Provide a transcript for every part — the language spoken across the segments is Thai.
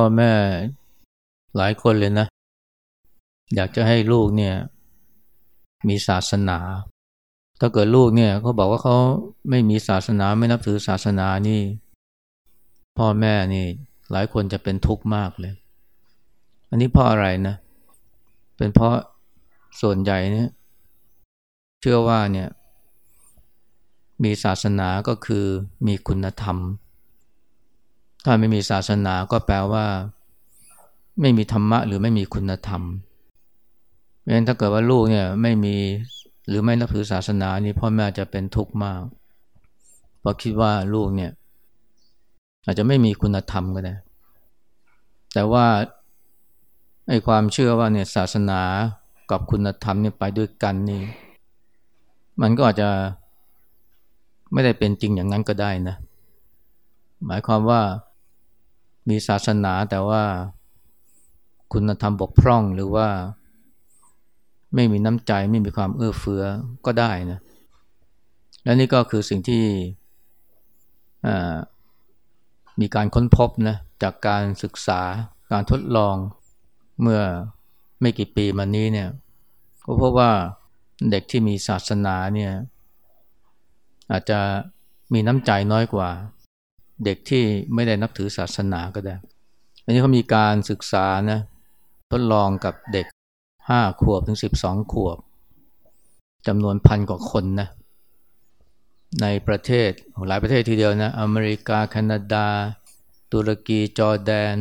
พ่อแม่หลายคนเลยนะ อยากจะให้ลูกเนี่ย มีศาสนา ถ้าเกิดลูกเนี่ยเขาบอกว่าเขาไม่มีศาสนาไม่นับถือศาสนานี่ พ่อแม่นี่ หลายคนจะเป็นทุกข์มากเลย อันนี้เพราะอะไรนะ เป็นเพราะส่วนใหญ่เนี่ย เชื่อว่าเนี่ย มีศาสนาก็คือมีคุณธรรม ถ้าไม่มีศาสนาก็แปลว่า ไม่มีธรรมะหรือไม่มีคุณธรรมเพราะฉะนั้นถ้าเกิดว่าลูกเนี่ยไม่มีหรือไม่นับถือศาสนานี่พ่อแม่จะเป็นทุกข์มากเพราะคิดว่าลูกเนี่ย อาจจะไม่มีคุณธรรมก็ได้ แต่ว่าไอ้ความเชื่อว่าเนี่ยศาสนากับคุณธรรมเนี่ยไปด้วยกันนี่ มันก็อาจจะไม่ได้เป็นจริงอย่างนั้นก็ได้นะ หมายความว่า มีศาสนาแต่ว่าคุณธรรมบกพร่องหรือว่า ไม่มีน้ำใจไม่มีความเอื้อเฟื้อก็ได้นะและนี่ก็คือสิ่งที่มีการค้นพบนะจากการศึกษาการทดลองเมื่อไม่กี่ปีมานี้เนี่ยก็พบว่าเด็กที่มีศาสนาเนี่ยอาจจะมีน้ำใจน้อยกว่า เด็กที่ไม่ได้นับถือศาสนาก็ได้ อันนี้เขามีการศึกษานะทดลองกับเด็กห้าขวบถึงสิบสองขวบจำนวนพันกว่าคนนะในประเทศหลายประเทศทีเดียวนะอเมริกา แคนาดา ตุรกี จอร์แดน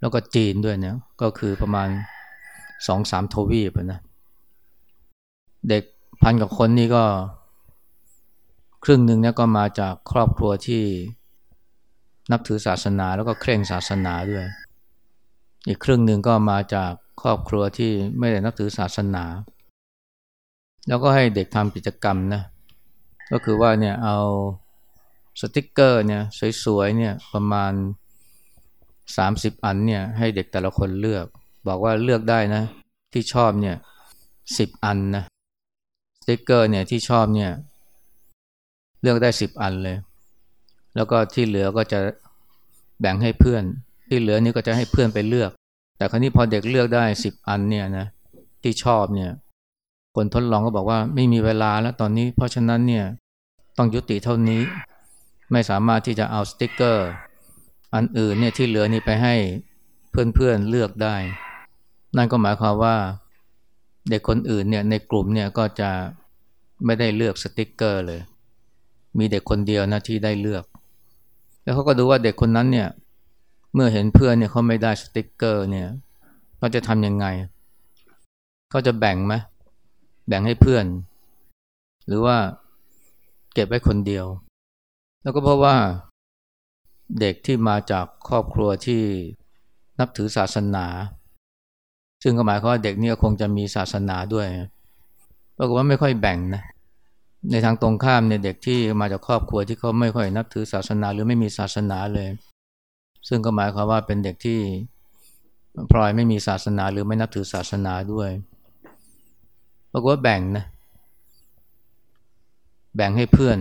แล้วก็จีนด้วยเนี่ยก็คือประมาณสองสามทวีปนะเด็กพันกว่าคนนี่ก็ ครึ่งหนึ่งเนี่ยก็มาจากครอบครัวที่นับถือศาสนาแล้วก็เคร่งศาสนาด้วย อีกครึ่งหนึ่งก็มาจากครอบครัวที่ไม่ได้นับถือศาสนา แล้วก็ให้เด็กทำกิจกรรมนะ ก็คือว่าเนี่ยเอาสติกเกอร์เนี่ยสวยๆเนี่ยประมาณ 30 อันเนี่ยให้เด็กแต่ละคนเลือก บอกว่าเลือกได้นะ ที่ชอบเนี่ยสิบอันนะสติกเกอร์เนี่ยที่ชอบเนี่ย เลือกได้สิบอันเลย แล้วก็ที่เหลือก็จะแบ่งให้เพื่อน ที่เหลือนี่ก็จะให้เพื่อนไปเลือก แต่ครั้นี้พอเด็กเลือกได้สิบอันเนี่ยนะที่ชอบเนี่ยคนทดลองก็บอกว่าไม่มีเวลาแล้วตอนนี้ เพราะฉะนั้นเนี่ยต้องยุติเท่านี้ ไม่สามารถที่จะเอาสติกเกอร์ อันอื่นเนี่ยที่เหลือนี่ไปให้เพื่อนๆเลือกได้ นั่นก็หมายความว่าเด็กคนอื่นเนี่ยในกลุ่มเนี่ยก็จะไม่ได้เลือกสติกเกอร์เลย มีเด็กคนเดียวนะที่ได้เลือก แล้วเขาก็ดูว่าเด็กคนนั้นเนี่ย เมื่อเห็นเพื่อนเนี่ยเขาไม่ได้สติกเกอร์เนี่ยเขาจะทำยังไงเขาจะแบ่งไหมแบ่งให้เพื่อน หรือว่าเก็บไว้คนเดียว แล้วก็เพราะว่าเด็กที่มาจากครอบครัวที่นับถือศาสนา ซึ่งก็หมายความว่าเด็กเนี่ยคงจะมีศาสนาด้วยปรากฏว่าไม่ค่อยแบ่งนะ ในทางตรงข้ามเนี่ยเด็กที่มาจากครอบครัวที่เขาไม่ค่อยนับถือศาสนาหรือไม่มีศาสนาเลย ซึ่งก็หมายความว่าเป็นเด็กที่พลอยไม่มีศาสนาหรือไม่นับถือศาสนาด้วยปรากฏว่าแบ่งนะแบ่งให้เพื่อน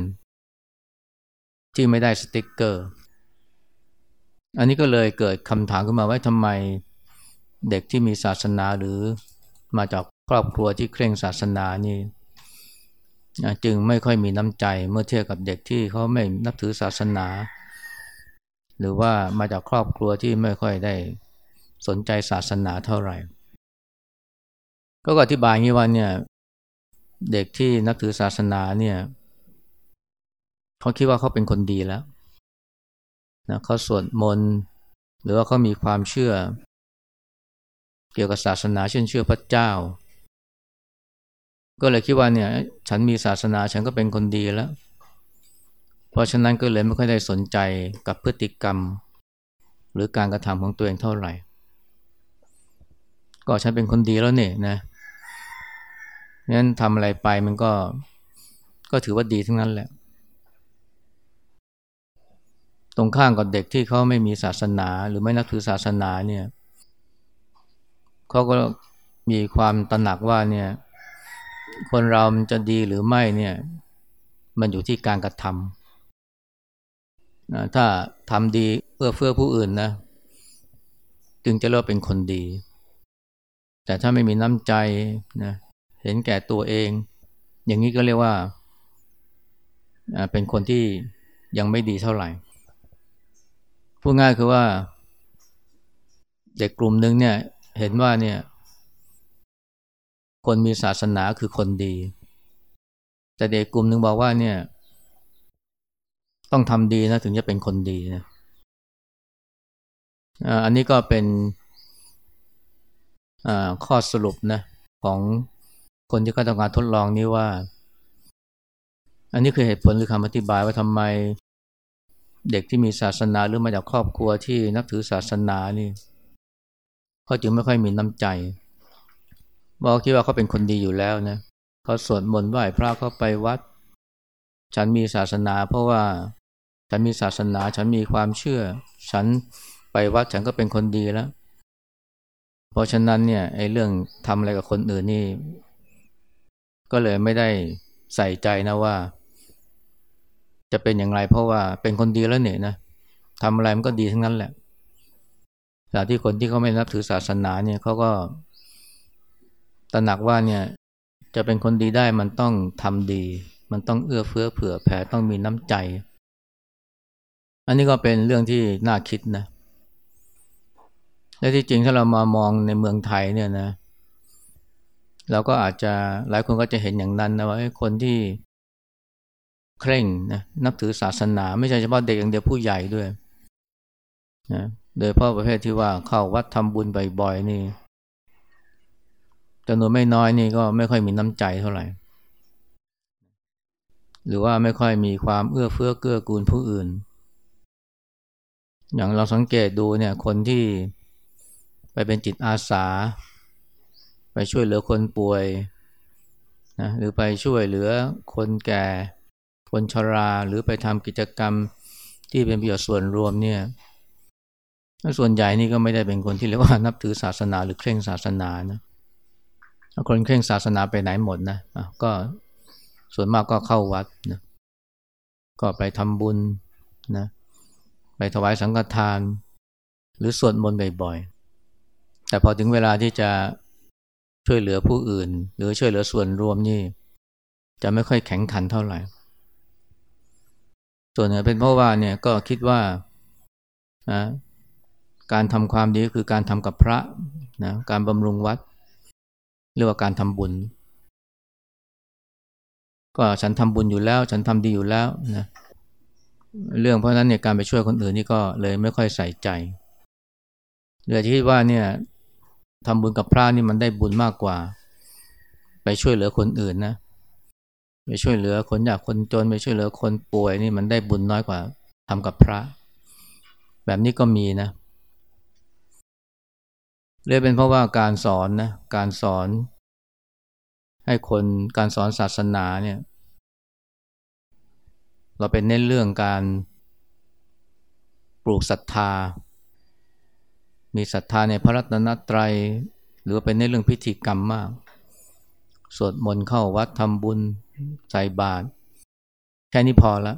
ที่ไม่ได้สติกเกอร์ อันนี้ก็เลยเกิดคำถามขึ้นมาว่าทำไมเด็กที่มีศาสนาหรือมาจากครอบครัวที่เคร่งศาสนานี่ จึงไม่ค่อยมีน้ำใจเมื่อเทียบกับเด็กที่เขาไม่นับถือศาสนา หรือว่ามาจากครอบครัวที่ไม่ค่อยได้สนใจศาสนาเท่าไหร่ ก็อธิบายงี้ว่าเนี่ยเด็กที่นับถือศาสนาเนี่ยเขาคิดว่าเขาเป็นคนดีแล้วนะเขาสวดมนต์หรือว่าเขามีความเชื่อ เกี่ยวกับศาสนาเช่นเชื่อพระเจ้า ก็เลยคิดว่าเนี่ยฉันมีศาสนาฉันก็เป็นคนดีแล้ว เพราะฉะนั้นก็เลยไม่ค่อยได้สนใจกับพฤติกรรม หรือการกระทำของตัวเองเท่าไหร่ ก็ฉันเป็นคนดีแล้วเนี่ยนะงั้นทำอะไรไปมันก็ก็ถือว่าดีทั้งนั้นแหละ ตรงข้างกับเด็กที่เขาไม่มีศาสนาหรือไม่นับถือศาสนาเนี่ยเขาก็มีความตระหนักว่าเนี่ย คนเรามันจะดีหรือไม่เนี่ย มันอยู่ที่การกระทำนะถ้าทำดีเพื่อเพื่อผู้อื่นนะ จึงจะเรียกเป็นคนดี แต่ถ้าไม่มีน้ำใจนะเห็นแก่ตัวเอง อย่างนี้ก็เรียกว่า เป็นคนที่ยังไม่ดีเท่าไหร่ พูดง่ายคือว่า เด็กกลุ่มหนึ่งเนี่ย เห็นว่าเนี่ย คนมีศาสนาคือคนดี แต่เด็กกลุ่มหนึ่งบอกว่าเนี่ย ต้องทำดีนะถึงจะเป็นคนดีนะอันนี้ก็เป็นข้อสรุปนะของคนที่เขาทำการทดลองนี้ว่า อันนี้คือเหตุผลหรือคำอธิบายว่าทำไมเด็กที่มีศาสนาหรือมาจากครอบครัวที่นับถือศาสนานี่เขาจึงไม่ค่อยมีน้ำใจ บอกคิดว่าเขาเป็นคนดีอยู่แล้วนะเขาสวดมนต์ไหว้พระเขาไปวัด ฉันมีศาสนา เพราะว่าฉันมีศาสนา ฉันมีความเชื่อ ฉันไปวัดฉันก็เป็นคนดีแล้ว เพราะฉะนั้นเนี่ยไอ้เรื่องทำอะไรกับคนอื่นนี่ ก็เลยไม่ได้ใส่ใจนะว่า จะเป็นอย่างไรเพราะว่าเป็นคนดีแล้วเนี่ยนะทำอะไรมันก็ดีทั้งนั้นแหละแต่ที่คนที่เขาไม่นับถือศาสนาเนี่ยเขาก็ ตระหนักว่าเนี่ยจะเป็นคนดีได้มันต้องทำดี มันต้องเอื้อเฟื้อเผื่อแผ่ต้องมีน้ำใจ อันนี้ก็เป็นเรื่องที่น่าคิดนะ และที่จริงถ้าเรามามองในเมืองไทยเนี่ยนะ เราก็อาจจะหลายคนก็จะเห็นอย่างนั้นนะว่าคนที่เคร่งนะนับถือศาสนา ไม่ใช่เฉพาะเด็กอย่างเดียวผู้ใหญ่ด้วยนะโดยเพราะประเภทที่ว่าเข้าวัดทำบุญบ่อยๆนี่ จำนวนไม่น้อยนี่ก็ไม่ค่อยมีน้ำใจเท่าไหร่ หรือว่าไม่ค่อยมีความเอื้อเฟื้อเกื้อกูลผู้อื่น อย่างเราสังเกตดูเนี่ยคนที่ไปเป็นจิตอาสา ไปช่วยเหลือคนป่วยนะหรือไปช่วยเหลือคนแก่ คนชราหรือไปทำกิจกรรมที่เป็นประโยชน์ส่วนรวมเนี่ยส่วนใหญ่นี่ก็ไม่ได้เป็นคนที่เรียกว่านับถือศาสนาหรือเคร่งศาสนานะ คนเคร่งศาสนาไปไหนหมดนะก็ส่วนมากก็เข้าวัดนะก็ไปทำบุญนะไปถวายสังฆทาน หรือสวดมนต์บ่อยๆ แต่พอถึงเวลาที่จะช่วยเหลือผู้อื่น หรือช่วยเหลือส่วนรวมนี่ จะไม่ค่อยแข็งขันเท่าไหร่ ส่วนหนึ่งเป็นเพราะว่าเนี่ยก็คิดว่านะการทำความดีคือการทำกับพระนะการบำรุงวัด เรียกว่าการทำบุญ ก็ฉันทำบุญอยู่แล้ว ฉันทำดีอยู่แล้วนะเรื่องเพราะนั้นเนี่ยการไปช่วยคนอื่นนี่ก็เลยไม่ค่อยใส่ใจเลยคิดว่าเนี่ยทำบุญกับพระนี่มันได้บุญมากกว่า ไปช่วยเหลือคนอื่นนะไปช่วยเหลือคนยากคนจนไปช่วยเหลือคนป่วยนี่มันได้บุญน้อยกว่าทำกับพระ แบบนี้ก็มีนะ เรียกเป็นเพราะว่าการสอนนะการสอน ให้คนการสอนศาสนาเนี่ย เราเป็นเน้นเรื่องการปลูกศรัทธา มีศรัทธาในพระรัตนตรัย หรือเป็นในเรื่องพิธีกรรมมาก สวดมนต์เข้าวัดทำบุญใส่บาตรแค่นี้พอล้ว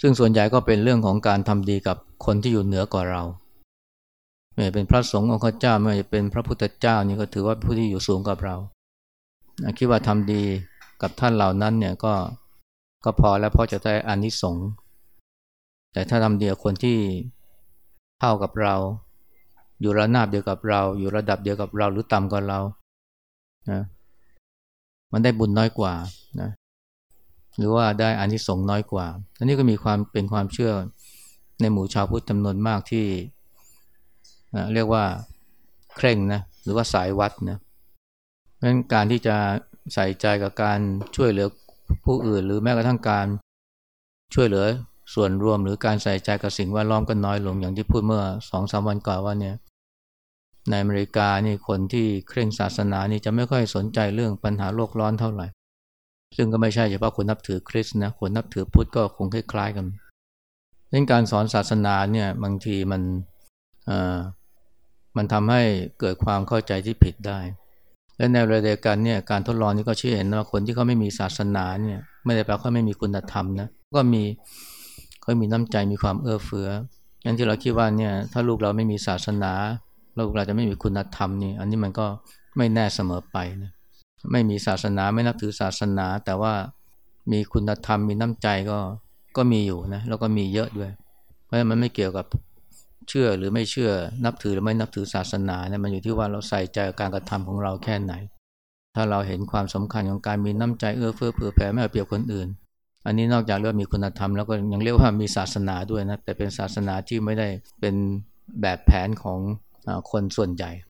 ซึ่งส่วนใหญ่ก็เป็นเรื่องของการทำดีกับคนที่อยู่เหนือกว่าเรา ไม่เป็นพระสงฆ์องค์เจ้าไม่เป็นพระพุทธเจ้านี่ก็ถือว่าผู้ที่อยู่สูงกับเรา คิดว่าทำดีกับท่านเหล่านั้นเนี่ยก็ก็พอแล้วเพราะจะได้อานิสงส์แต่ถ้าทำดีกับคนที่เท่ากับเรา อยู่ระนาบเดียวกับเรา อยู่ระดับเดียวกับเราหรือต่ำกว่าเรานะมันได้บุญน้อยกว่านะหรือว่าได้อานิสงส์น้อยกว่าอันนี้ก็มีความเป็นความเชื่อในหมู่ชาวพุทธจำนวนมากที่ เรียกว่าเคร่งนะหรือว่าสายวัดนะเพราะฉะนั้นการที่จะใส่ใจกับการช่วยเหลือผู้อื่น หรือแม้กระทั่งการช่วยเหลือส่วนรวมหรือการใส่ใจกับสิ่งแวดล้อมก็น้อยลงอย่างที่พูดเมื่อสองสามวันก่อนว่าเนี่ยในอเมริกานี่คนที่เคร่งศาสนานี่จะไม่ค่อยสนใจเรื่องปัญหาโลกร้อนเท่าไหร่ ซึ่งก็ไม่ใช่เฉพาะคนนับถือคริสต์นะคนนับถือพุทธก็คงคล้ายๆกันเรื่องการสอนศาสนาเนี่ยบางทีมันอ่า มันทำให้เกิดความเข้าใจที่ผิดได้ และในเวลาเดียกันเนี่ยการทดลองนี้ก็ชี้เห็นว่าคนที่เขาไม่มีศาสนาเนี่ยไม่ได้แปลว่าเขาไม่มีคุณธรรมนะก็มีเขามีน้ำใจมีความเอื้อเฟื้องั้นที่เราคิดว่าเนี่ยถ้าลูกเราไม่มีศาสนา ลูกเราจะไม่มีคุณธรรมนี่อันนี้มันก็ไม่แน่เสมอไปนะไม่มีศาสนาไม่นับถือศาสนา แต่ว่ามีคุณธรรมมีน้ำใจก็ก็มีอยู่นะแล้วก็มีเยอะด้วย เพราะมันไม่เกี่ยวกับ เชื่อหรือไม่เชื่อนับถือหรือไม่นับถือศาสนาเนี่ยมันอยู่ที่ว่าเราใส่ใจการกระทำของเราแค่ไหน ถ้าเราเห็นความสำคัญของการมีน้ำใจเอื้อเฟื้อเผื่อแผ่ไม่เอาเปรียบคนอื่น อันนี้นอกจากเรื่องมีคุณธรรมแล้วก็ยังเรียกว่ามีศาสนาด้วยนะแต่เป็นศาสนาที่ไม่ได้เป็นแบบแผนของคนส่วนใหญ่